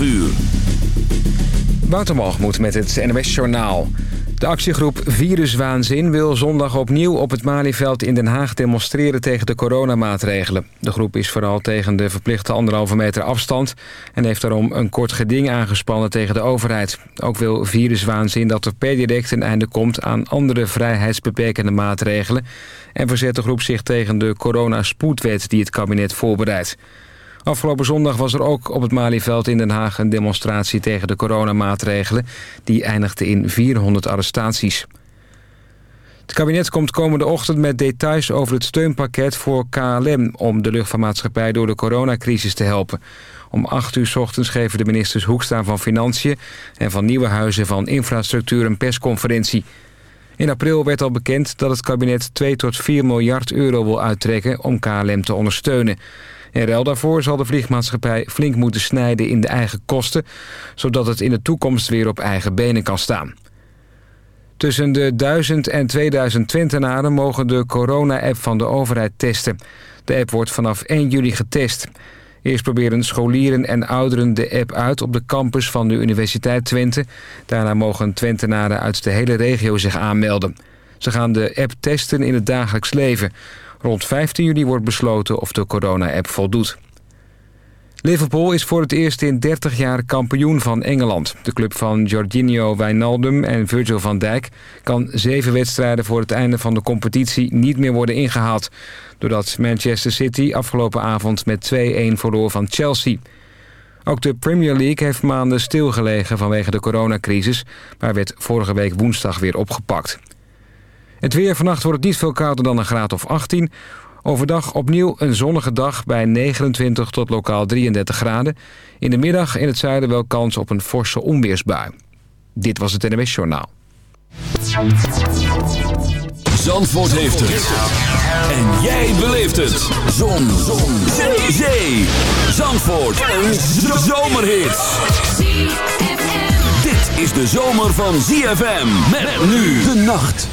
12 uur. Met het NWS Journaal. De actiegroep Viruswaanzin wil zondag opnieuw op het Malieveld in Den Haag demonstreren tegen de coronamaatregelen. De groep is vooral tegen de verplichte anderhalve meter afstand en heeft daarom een kort geding aangespannen tegen de overheid. Ook wil Viruswaanzin dat er per direct een einde komt aan andere vrijheidsbeperkende maatregelen en verzet de groep zich tegen de coronaspoedwet die het kabinet voorbereidt. Afgelopen zondag was er ook op het Malieveld in Den Haag... een demonstratie tegen de coronamaatregelen. Die eindigde in 400 arrestaties. Het kabinet komt komende ochtend met details over het steunpakket voor KLM... om de luchtvaartmaatschappij door de coronacrisis te helpen. Om 8 uur ochtends geven de ministers Hoekstaan van Financiën... en van Nieuwe Huizen van Infrastructuur een persconferentie. In april werd al bekend dat het kabinet 2 tot 4 miljard euro wil uittrekken... om KLM te ondersteunen. In ruil daarvoor zal de vliegmaatschappij flink moeten snijden in de eigen kosten... zodat het in de toekomst weer op eigen benen kan staan. Tussen de 1000 en 2000 Twentenaren mogen de corona-app van de overheid testen. De app wordt vanaf 1 juli getest. Eerst proberen scholieren en ouderen de app uit op de campus van de Universiteit Twente. Daarna mogen Twentenaren uit de hele regio zich aanmelden. Ze gaan de app testen in het dagelijks leven... Rond 15 juli wordt besloten of de corona-app voldoet. Liverpool is voor het eerst in 30 jaar kampioen van Engeland. De club van Jorginho Wijnaldum en Virgil van Dijk... kan zeven wedstrijden voor het einde van de competitie niet meer worden ingehaald... doordat Manchester City afgelopen avond met 2-1 verloor van Chelsea. Ook de Premier League heeft maanden stilgelegen vanwege de coronacrisis... maar werd vorige week woensdag weer opgepakt. Het weer vannacht wordt het niet veel kouder dan een graad of 18. Overdag opnieuw een zonnige dag bij 29 tot lokaal 33 graden. In de middag in het zuiden wel kans op een forse onweersbui. Dit was het NWS Journaal. Zandvoort heeft het. En jij beleeft het. Zon. Zon. Zee. Zee. Zandvoort. Een zomerhit. Dit is de zomer van ZFM. Met nu de nacht.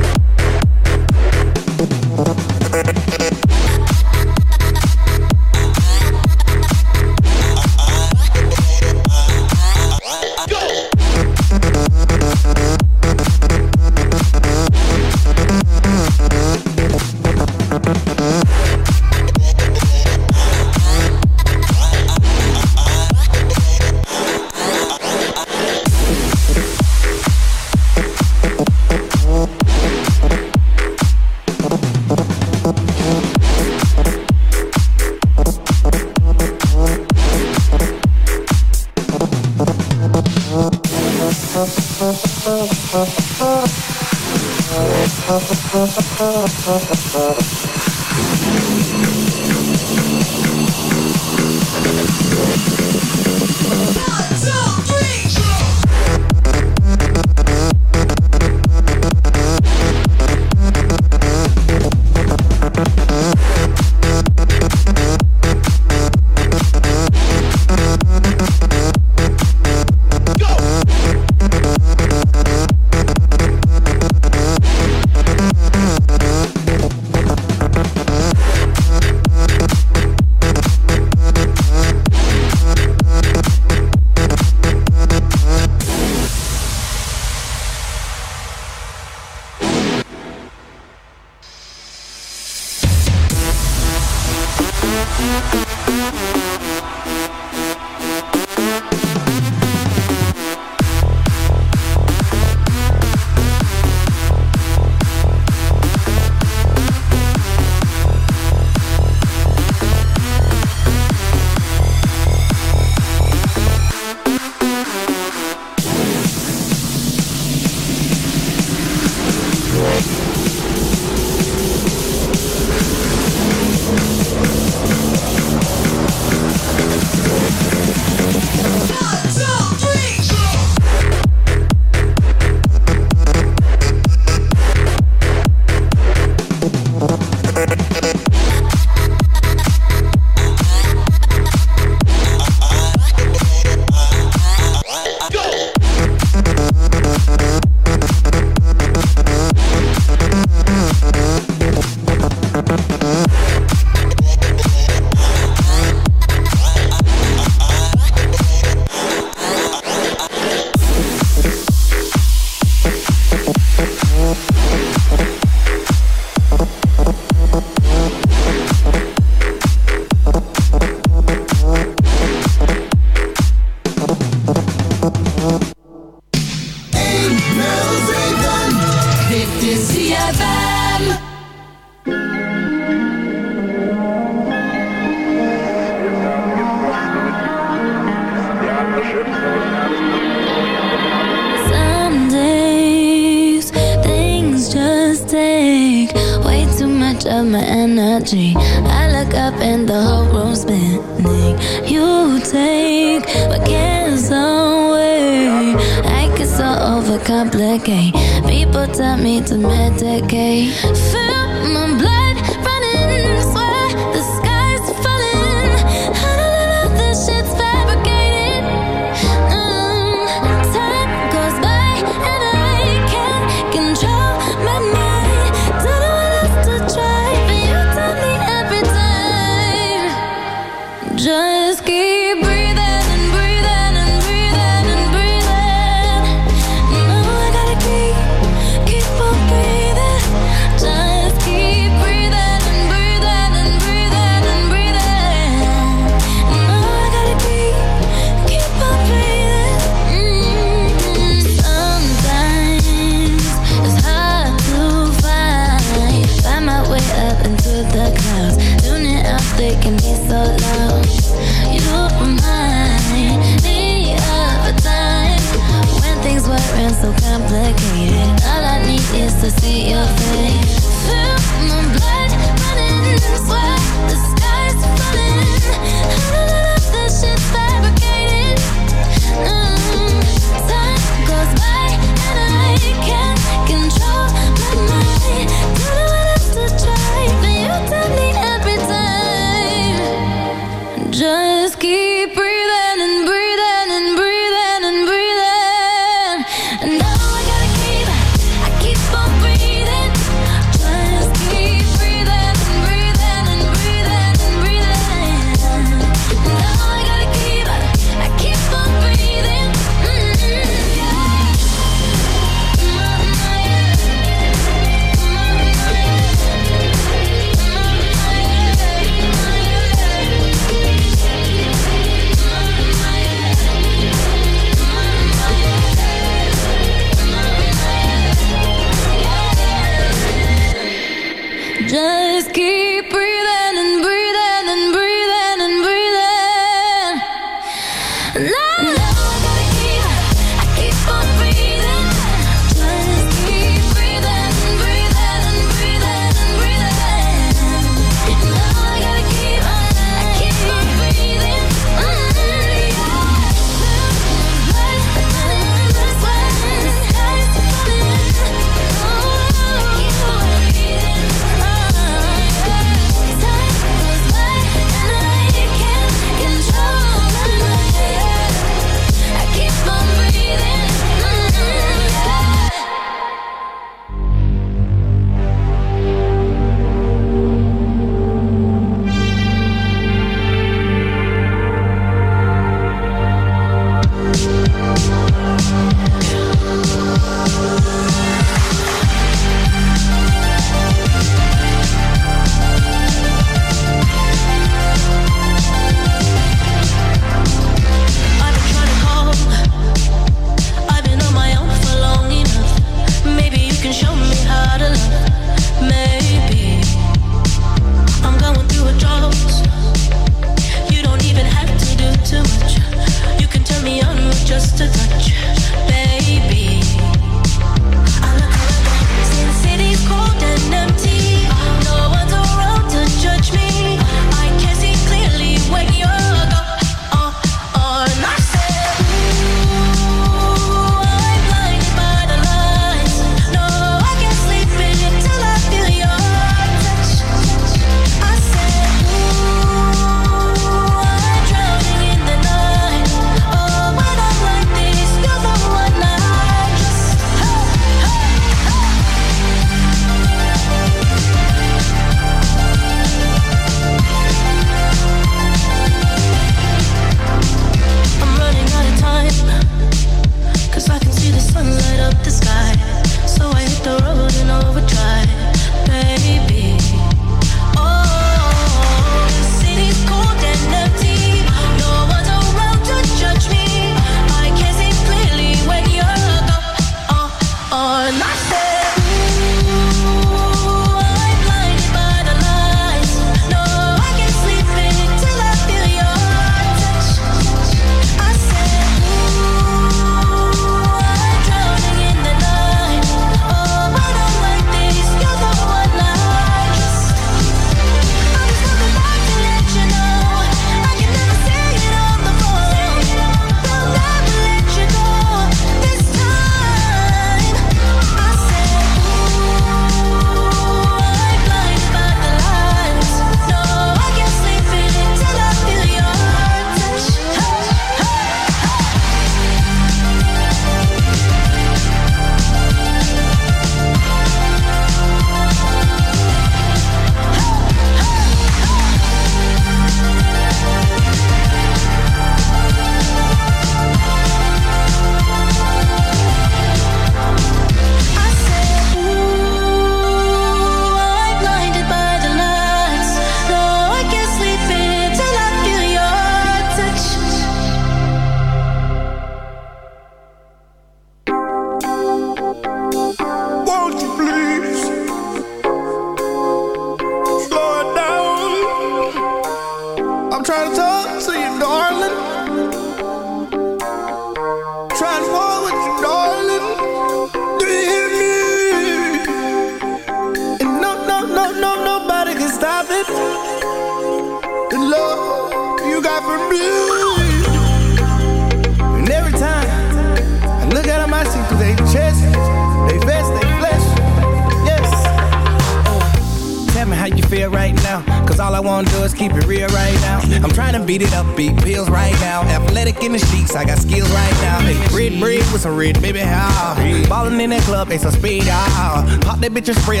Bitches spray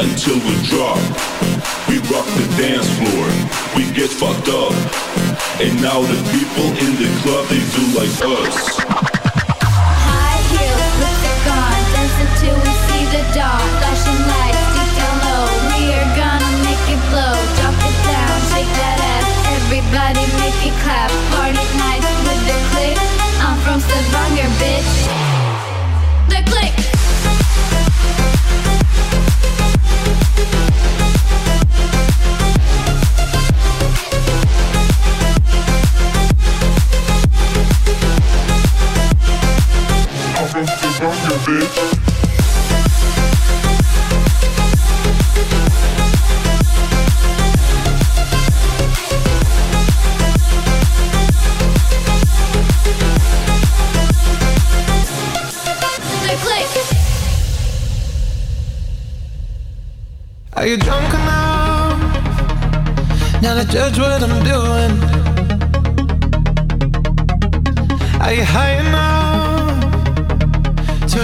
until we drop. We rock the dance floor, we get fucked up. And now the people in the club, they do like us. High heels, lipstick on, dancing till we see the dawn. Flashing lights deep down low, we are gonna make it blow. Drop it down, shake that ass, everybody make it clap. Party nights with the click. I'm from Stavanger, bitch. Click. Are you drunk enough now to judge what I'm doing? Are you high enough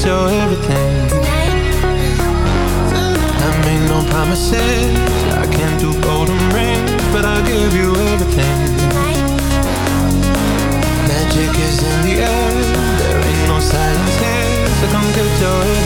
So come get your everything. I made no promises. I can't do golden rings, but I'll give you everything. Magic is in the air. There ain't no science here, So come get golden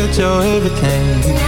come your everything.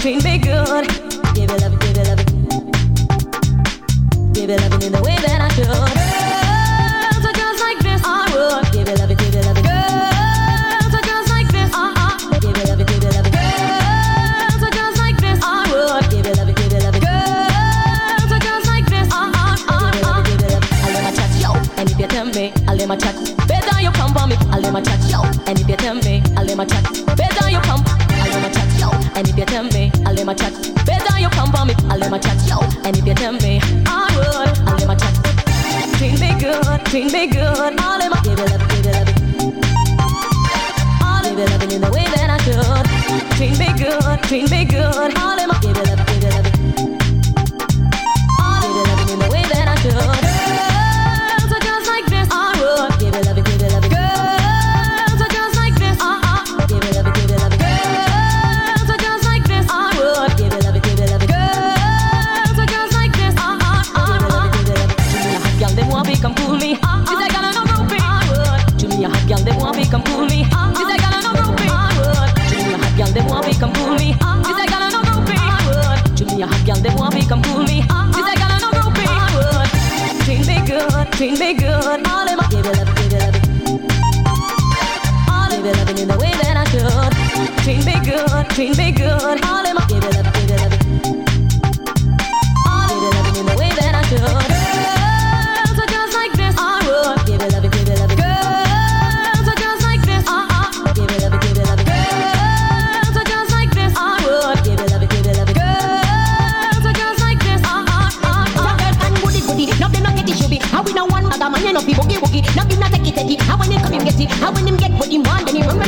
treat me good. Give it love, give it love, give it love in the way that I should. treat me good. All in my baby love, baby love. All in baby in the way that I should. Treat me good, treat me good. All pull up, he boogie woogie. Now him not take it, take it. How when him come, him get it. How when him get what him want, then he run.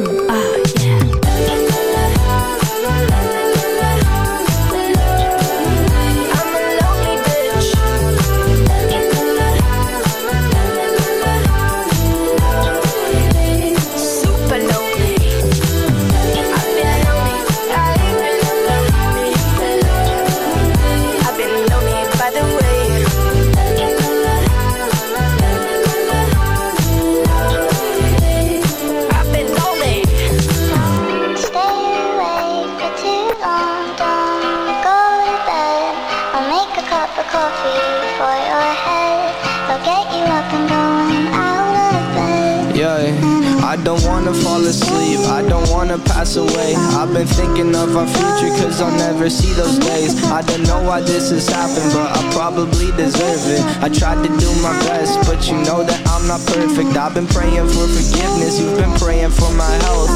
pass away. I've been thinking of our future, cause I'll never see those days. I don't know why this has happened, but I probably deserve it. I tried to do my best, but you know that I'm not perfect. I've been praying for forgiveness, you've been praying for my health.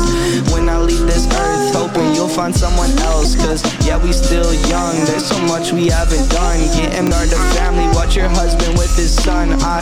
When I leave this earth, hoping you'll find someone else. Cause yeah, we still young, there's so much we haven't done. Getting our the family, watch your husband with his son. I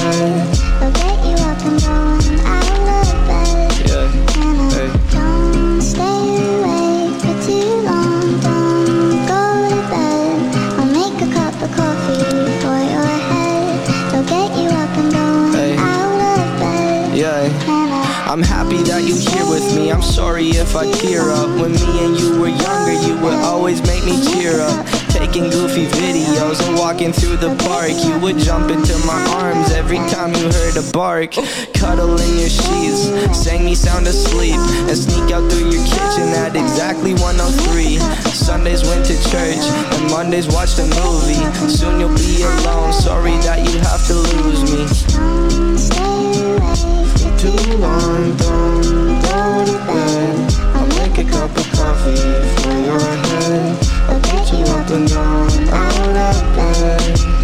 Would jump into my arms every time you heard a bark. Cuddle in your sheets, sang me sound asleep, and sneak out through your kitchen at exactly 103. Sundays went to church, and Mondays watched a movie. Soon you'll be alone. Sorry that you have to lose me. too long. Don't go to bed. I'll make a cup of coffee for your head. I'll get you up and down out of bed.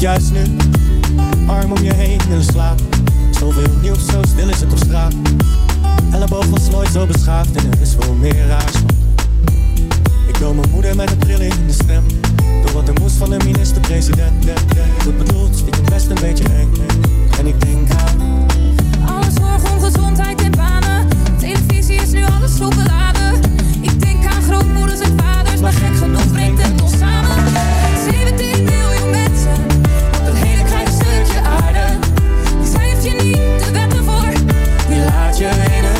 Juist nu arm om je heen willen slapen. Zoveel nieuws, zo stil is het op straat. Elleboog was nooit zo beschaafd en er is veel meer raars. Ik wil mijn moeder met een trilling in de stem. Door wat er moest van de minister-president. Goed bedoeld, stiekem best een beetje eng. En ik denk aan Alle zorg om gezondheid en banen. Televisie is nu alles zo beladen. Ik denk aan grootmoeders en vaders, maar gek genoeg brengt het ons samen. 17 Je in